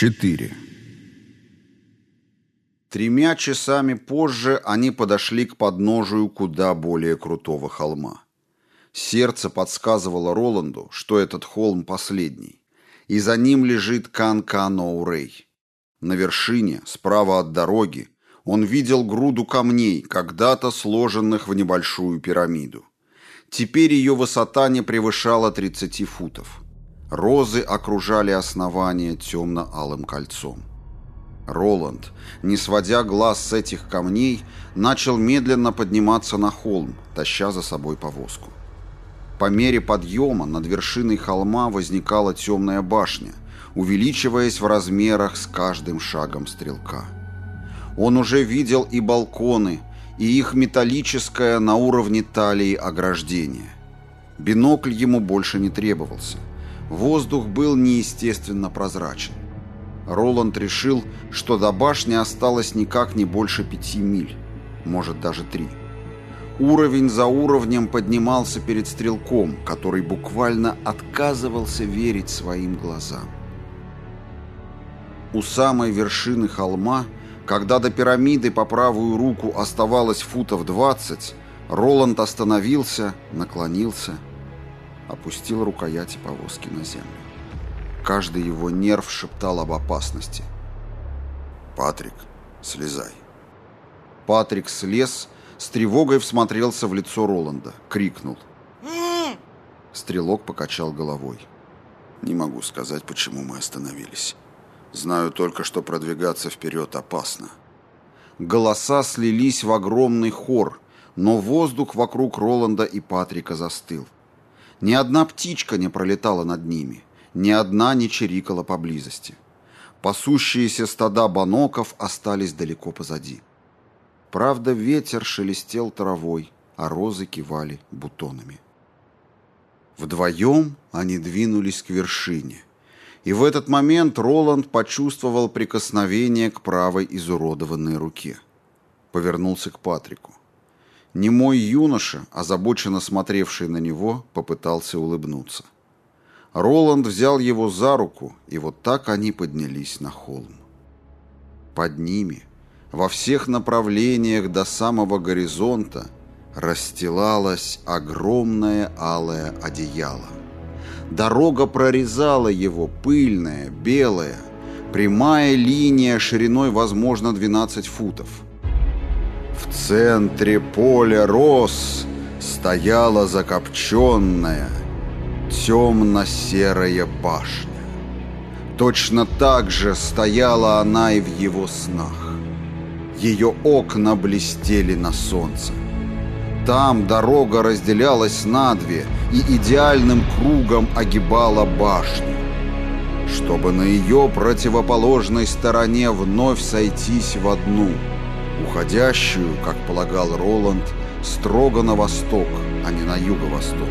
4. Тремя часами позже они подошли к подножию куда более крутого холма. Сердце подсказывало Роланду, что этот холм последний, и за ним лежит Кан-Каноурей. На вершине, справа от дороги, он видел груду камней, когда-то сложенных в небольшую пирамиду. Теперь ее высота не превышала 30 футов. Розы окружали основание темно-алым кольцом. Роланд, не сводя глаз с этих камней, начал медленно подниматься на холм, таща за собой повозку. По мере подъема над вершиной холма возникала темная башня, увеличиваясь в размерах с каждым шагом стрелка. Он уже видел и балконы, и их металлическое на уровне талии ограждение. Бинокль ему больше не требовался. Воздух был неестественно прозрачен. Роланд решил, что до башни осталось никак не больше пяти миль, может даже три. Уровень за уровнем поднимался перед стрелком, который буквально отказывался верить своим глазам. У самой вершины холма, когда до пирамиды по правую руку оставалось футов двадцать, Роланд остановился, наклонился опустил рукояти повозки на землю. Каждый его нерв шептал об опасности. «Патрик, слезай». Патрик слез, с тревогой всмотрелся в лицо Роланда, крикнул. Стрелок покачал головой. «Не могу сказать, почему мы остановились. Знаю только, что продвигаться вперед опасно». Голоса слились в огромный хор, но воздух вокруг Роланда и Патрика застыл. Ни одна птичка не пролетала над ними, ни одна не чирикала поблизости. Пасущиеся стада баноков остались далеко позади. Правда, ветер шелестел травой, а розы кивали бутонами. Вдвоем они двинулись к вершине. И в этот момент Роланд почувствовал прикосновение к правой изуродованной руке. Повернулся к Патрику. Немой юноша, озабоченно смотревший на него, попытался улыбнуться. Роланд взял его за руку, и вот так они поднялись на холм. Под ними, во всех направлениях до самого горизонта, расстилалось огромное алое одеяло. Дорога прорезала его, пыльная, белая, прямая линия шириной, возможно, 12 футов – в центре поля роз стояла закопченная, темно-серая башня. Точно так же стояла она и в его снах. Ее окна блестели на солнце. Там дорога разделялась на две и идеальным кругом огибала башню, чтобы на ее противоположной стороне вновь сойтись в одну – уходящую, как полагал Роланд, строго на восток, а не на юго-восток.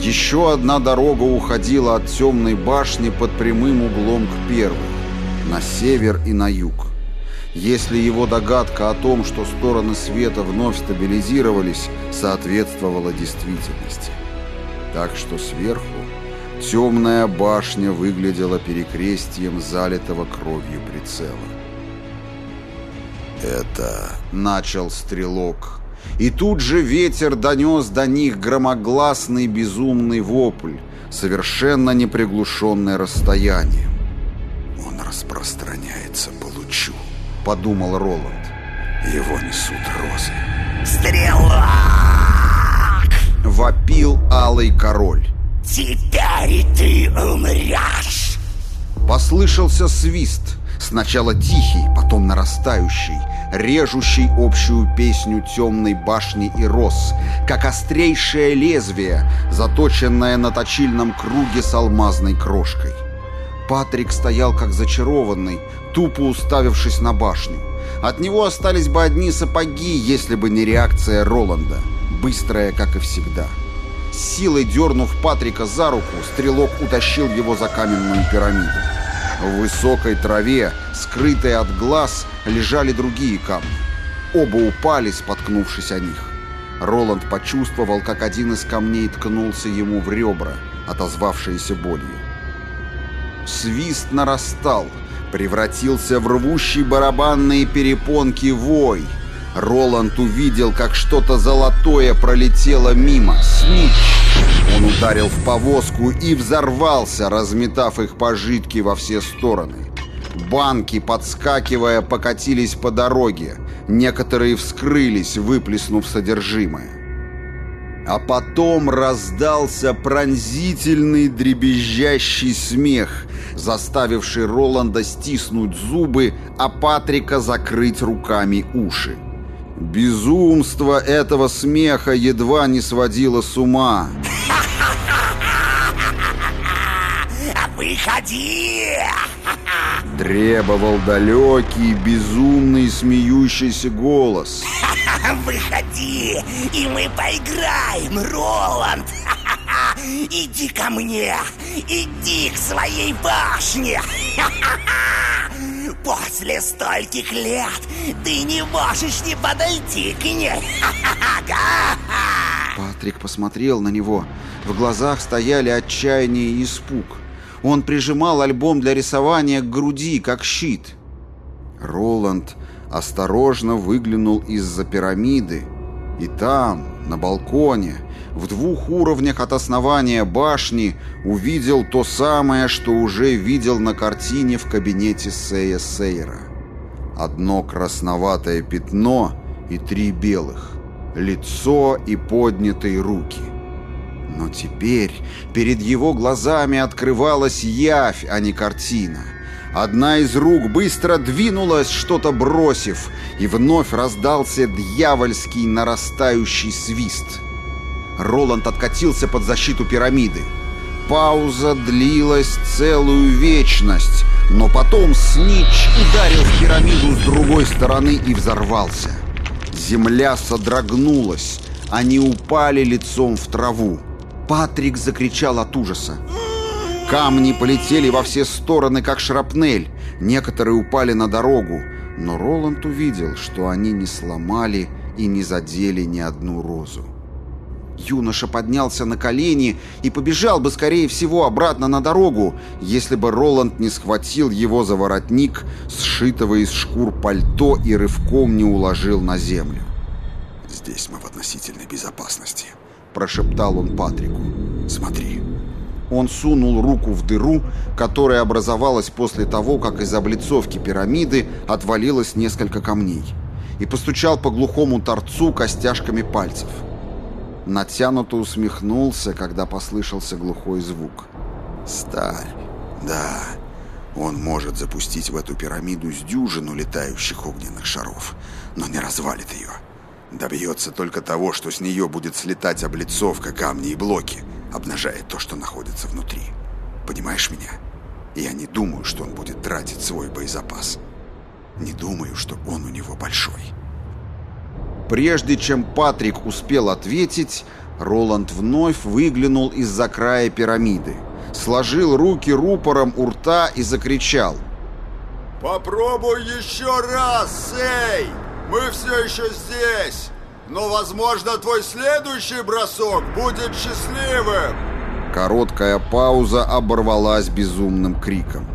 Еще одна дорога уходила от темной башни под прямым углом к первой, на север и на юг. Если его догадка о том, что стороны света вновь стабилизировались, соответствовала действительности. Так что сверху темная башня выглядела перекрестием залитого кровью прицела. «Это...» — начал стрелок. И тут же ветер донес до них громогласный безумный вопль, совершенно неприглушенный расстоянием. «Он распространяется по лучу», — подумал Роланд. «Его несут розы». «Стрелок!» — вопил алый король. «Теперь ты умрешь!» Послышался свист — Сначала тихий, потом нарастающий, режущий общую песню темной башни и роз, как острейшее лезвие, заточенное на точильном круге с алмазной крошкой. Патрик стоял как зачарованный, тупо уставившись на башню. От него остались бы одни сапоги, если бы не реакция Роланда, быстрая, как и всегда. силой дернув Патрика за руку, стрелок утащил его за каменную пирамиду. В высокой траве, скрытой от глаз, лежали другие камни. Оба упали, споткнувшись о них. Роланд почувствовал, как один из камней ткнулся ему в ребра, отозвавшиеся болью. Свист нарастал, Превратился в рвущий барабанные перепонки вой. Роланд увидел, как что-то золотое пролетело мимо. Снич! Он ударил в повозку и взорвался, разметав их пожитки во все стороны. Банки, подскакивая, покатились по дороге. Некоторые вскрылись, выплеснув содержимое. А потом раздался пронзительный дребезжащий смех, заставивший Роланда стиснуть зубы, а Патрика закрыть руками уши. Безумство этого смеха едва не сводило с ума. Выходи! Требовал далекий, безумный, смеющийся голос. Выходи, и мы поиграем, Роланд! Иди ко мне! Иди к своей башне! После стольких лет ты не можешь не подойти к ней! Патрик посмотрел на него. В глазах стояли отчаяние и испуг. Он прижимал альбом для рисования к груди, как щит. Роланд осторожно выглянул из-за пирамиды, и там, на балконе, в двух уровнях от основания башни, увидел то самое, что уже видел на картине в кабинете Сея Сейра. Одно красноватое пятно и три белых. Лицо и поднятые руки. Но теперь перед его глазами открывалась явь, а не картина. Одна из рук быстро двинулась, что-то бросив, и вновь раздался дьявольский нарастающий свист. Роланд откатился под защиту пирамиды. Пауза длилась целую вечность, но потом Снич ударил в пирамиду с другой стороны и взорвался. Земля содрогнулась, они упали лицом в траву. Патрик закричал от ужаса. Камни полетели во все стороны, как шрапнель. Некоторые упали на дорогу, но Роланд увидел, что они не сломали и не задели ни одну розу. Юноша поднялся на колени и побежал бы, скорее всего, обратно на дорогу, если бы Роланд не схватил его за воротник, сшитого из шкур пальто и рывком не уложил на землю. «Здесь мы в относительной безопасности», — прошептал он Патрику. «Смотри». Он сунул руку в дыру, которая образовалась после того, как из облицовки пирамиды отвалилось несколько камней, и постучал по глухому торцу костяшками пальцев. Натянуто усмехнулся, когда послышался глухой звук. «Сталь, да, он может запустить в эту пирамиду с дюжину летающих огненных шаров, но не развалит ее. Добьется только того, что с нее будет слетать облицовка, камни и блоки, обнажая то, что находится внутри. Понимаешь меня? Я не думаю, что он будет тратить свой боезапас. Не думаю, что он у него большой». Прежде чем Патрик успел ответить, Роланд вновь выглянул из-за края пирамиды, сложил руки рупором у рта и закричал. «Попробуй еще раз, Сей! Мы все еще здесь! Но, возможно, твой следующий бросок будет счастливым!» Короткая пауза оборвалась безумным криком.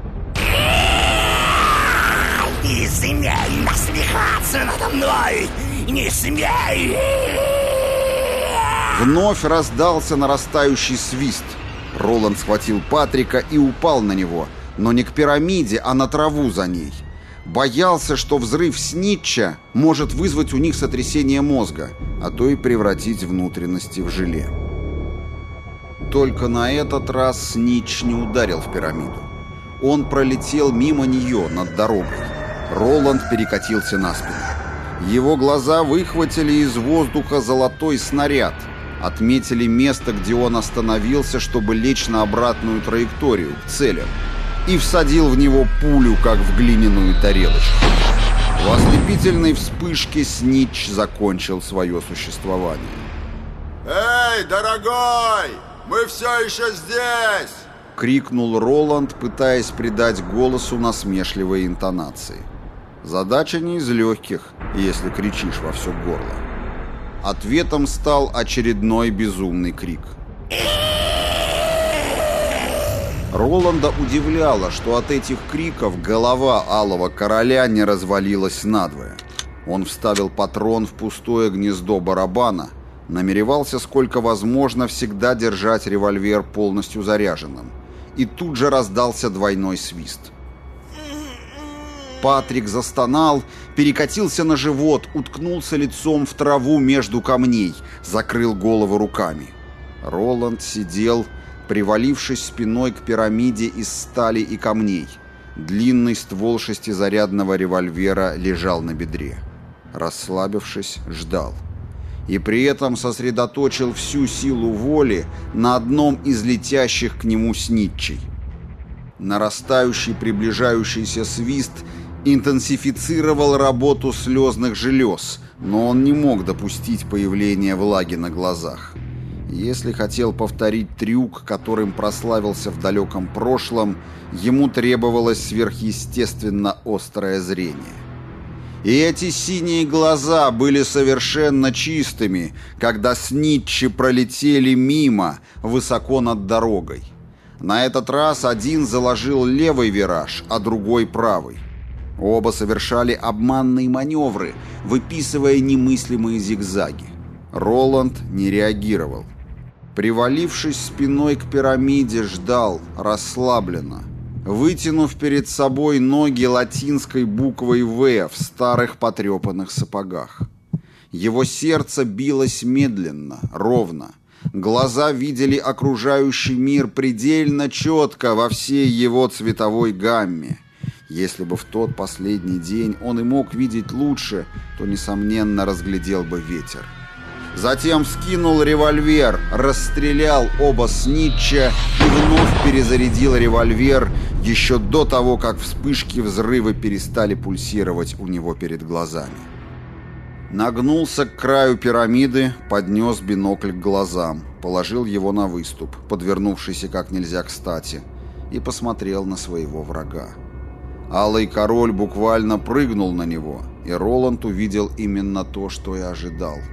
«Не смей насмехаться надо мной! Не смей!» Вновь раздался нарастающий свист. Роланд схватил Патрика и упал на него, но не к пирамиде, а на траву за ней. Боялся, что взрыв Снитча может вызвать у них сотрясение мозга, а то и превратить внутренности в желе. Только на этот раз Снитч не ударил в пирамиду. Он пролетел мимо нее над дорогой. Роланд перекатился на спину. Его глаза выхватили из воздуха золотой снаряд, отметили место, где он остановился, чтобы лечь на обратную траекторию, к целям, и всадил в него пулю, как в глиняную тарелочку. В ослепительной вспышке Снич закончил свое существование. «Эй, дорогой! Мы все еще здесь!» — крикнул Роланд, пытаясь придать голосу насмешливые интонации. Задача не из легких, если кричишь во все горло. Ответом стал очередной безумный крик. Роланда удивляло, что от этих криков голова Алого Короля не развалилась надвое. Он вставил патрон в пустое гнездо барабана, намеревался сколько возможно всегда держать револьвер полностью заряженным. И тут же раздался двойной свист. Патрик застонал, перекатился на живот, уткнулся лицом в траву между камней, закрыл голову руками. Роланд сидел, привалившись спиной к пирамиде из стали и камней. Длинный ствол шестизарядного револьвера лежал на бедре. Расслабившись, ждал. И при этом сосредоточил всю силу воли на одном из летящих к нему снитчей. Нарастающий приближающийся свист интенсифицировал работу слезных желез, но он не мог допустить появления влаги на глазах. Если хотел повторить трюк, которым прославился в далеком прошлом, ему требовалось сверхъестественно острое зрение. И эти синие глаза были совершенно чистыми, когда снитчи пролетели мимо, высоко над дорогой. На этот раз один заложил левый вираж, а другой правый. Оба совершали обманные маневры, выписывая немыслимые зигзаги. Роланд не реагировал. Привалившись спиной к пирамиде, ждал, расслабленно, вытянув перед собой ноги латинской буквой «В» в старых потрепанных сапогах. Его сердце билось медленно, ровно. Глаза видели окружающий мир предельно четко во всей его цветовой гамме. Если бы в тот последний день он и мог видеть лучше, то, несомненно, разглядел бы ветер. Затем вскинул револьвер, расстрелял оба снитча и вновь перезарядил револьвер еще до того, как вспышки взрыва перестали пульсировать у него перед глазами. Нагнулся к краю пирамиды, поднес бинокль к глазам, положил его на выступ, подвернувшийся как нельзя кстати, и посмотрел на своего врага. Алый король буквально прыгнул на него, и Роланд увидел именно то, что и ожидал –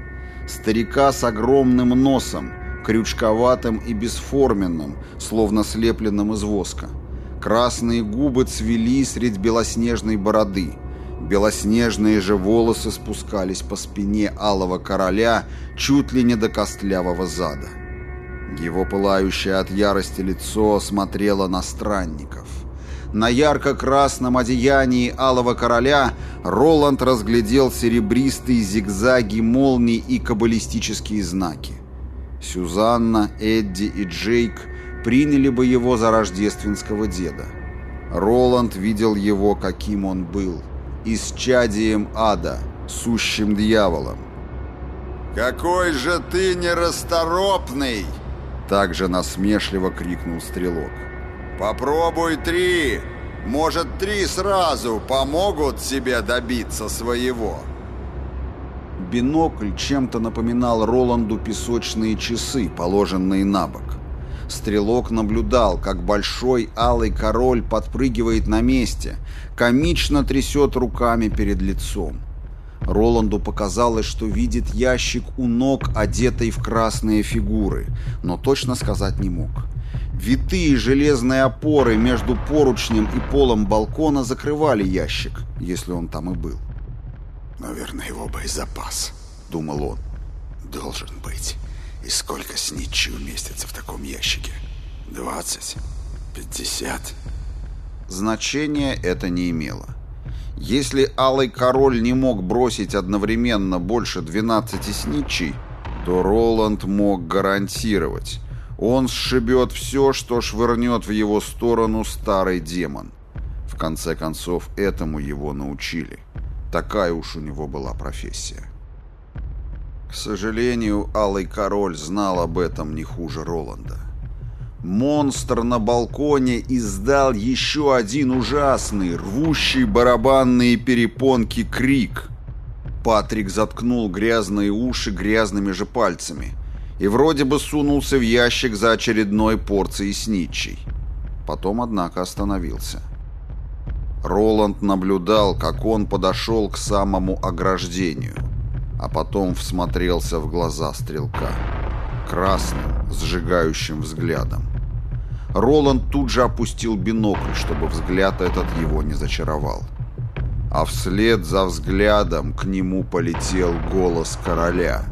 Старика с огромным носом, крючковатым и бесформенным, словно слепленным из воска. Красные губы цвели средь белоснежной бороды. Белоснежные же волосы спускались по спине алого короля чуть ли не до костлявого зада. Его пылающее от ярости лицо смотрело на странников. На ярко-красном одеянии алого короля Роланд разглядел серебристые зигзаги молний и каббалистические знаки. Сюзанна, Эдди и Джейк приняли бы его за рождественского деда. Роланд видел его, каким он был, исчадием ада, сущим дьяволом. «Какой же ты нерасторопный!» Также насмешливо крикнул стрелок. Попробуй три. Может, три сразу помогут себе добиться своего. Бинокль чем-то напоминал Роланду песочные часы, положенные на бок. Стрелок наблюдал, как большой алый король подпрыгивает на месте, комично трясет руками перед лицом. Роланду показалось, что видит ящик у ног, одетый в красные фигуры, но точно сказать не мог. Витые железные опоры между поручнем и полом балкона закрывали ящик, если он там и был. «Наверное, его боезапас», — думал он. «Должен быть. И сколько снитчей уместится в таком ящике? Двадцать? Пятьдесят?» Значения это не имело. Если Алый Король не мог бросить одновременно больше 12 снитчей, то Роланд мог гарантировать, он сшибет все, что швырнет в его сторону старый демон. В конце концов, этому его научили. Такая уж у него была профессия. К сожалению, Алый Король знал об этом не хуже Роланда. Монстр на балконе издал еще один ужасный, рвущий барабанные перепонки крик. Патрик заткнул грязные уши грязными же пальцами – и вроде бы сунулся в ящик за очередной порцией снитчей. Потом, однако, остановился. Роланд наблюдал, как он подошел к самому ограждению, а потом всмотрелся в глаза стрелка, красным, сжигающим взглядом. Роланд тут же опустил бинокль, чтобы взгляд этот его не зачаровал. А вслед за взглядом к нему полетел голос короля.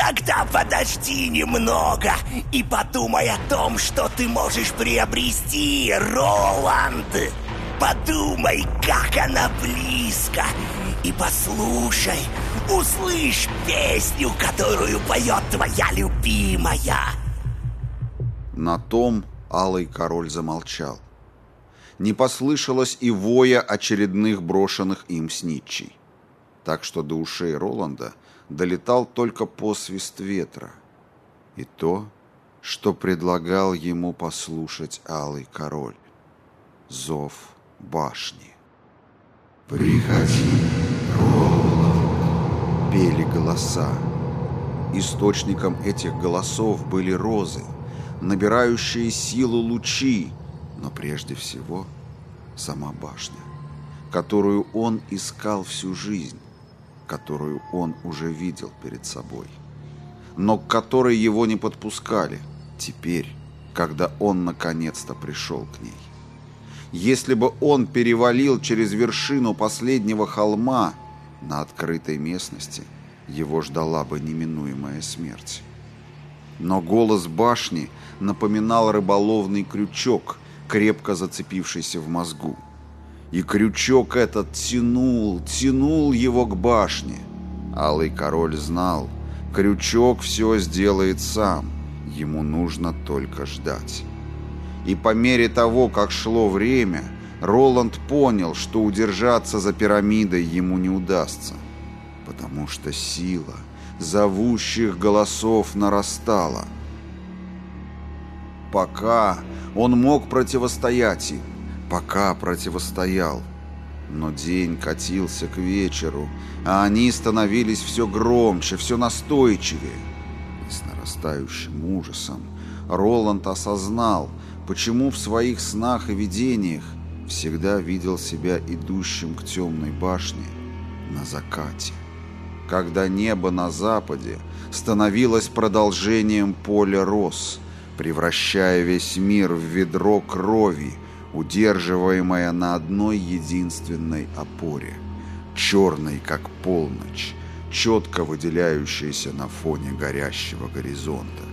Тогда подожди немного и подумай о том, что ты можешь приобрести, Роланд. Подумай, как она близко, и послушай, услышь песню, которую поет твоя любимая. На том Алый Король замолчал. Не послышалось и воя очередных брошенных им снитчей. Так что до ушей Роланда долетал только посвист ветра. И то, что предлагал ему послушать Алый Король. Зов башни. «Приходи, Роланд!» Пели голоса. Источником этих голосов были розы — набирающие силу лучи, но прежде всего сама башня, которую он искал всю жизнь, которую он уже видел перед собой, но к которой его не подпускали теперь, когда он наконец-то пришел к ней. Если бы он перевалил через вершину последнего холма на открытой местности, его ждала бы неминуемая смерть. Но голос башни напоминал рыболовный крючок, крепко зацепившийся в мозгу. И крючок этот тянул, тянул его к башне. Алый король знал, крючок все сделает сам, ему нужно только ждать. И по мере того, как шло время, Роланд понял, что удержаться за пирамидой ему не удастся, потому что сила зовущих голосов нарастала – Пока он мог противостоять им, пока противостоял. Но день катился к вечеру, а они становились все громче, все настойчивее. И с нарастающим ужасом Роланд осознал, почему в своих снах и видениях всегда видел себя идущим к темной башне на закате, когда небо на западе становилось продолжением поля роз — превращая весь мир в ведро крови, удерживаемое на одной единственной опоре, черной, как полночь, четко выделяющейся на фоне горящего горизонта.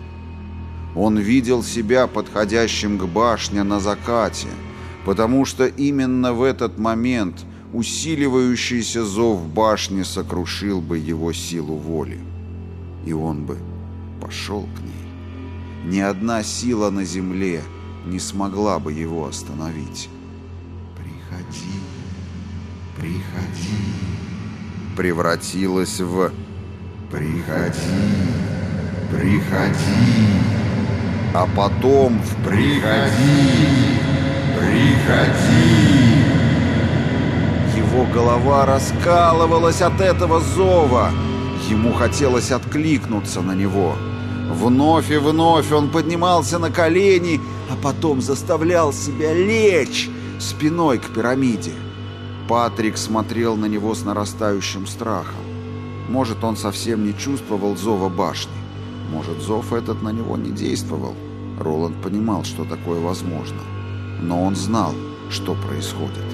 Он видел себя подходящим к башне на закате, потому что именно в этот момент усиливающийся зов башни сокрушил бы его силу воли, и он бы пошел к ней. Ни одна сила на земле не смогла бы его остановить. «Приходи, приходи», превратилась в «Приходи, приходи», а потом в «Приходи, приходи». Его голова раскалывалась от этого зова. Ему хотелось откликнуться на него – Вновь и вновь он поднимался на колени, а потом заставлял себя лечь спиной к пирамиде. Патрик смотрел на него с нарастающим страхом. Может, он совсем не чувствовал зова башни. Может, зов этот на него не действовал. Роланд понимал, что такое возможно. Но он знал, что происходит.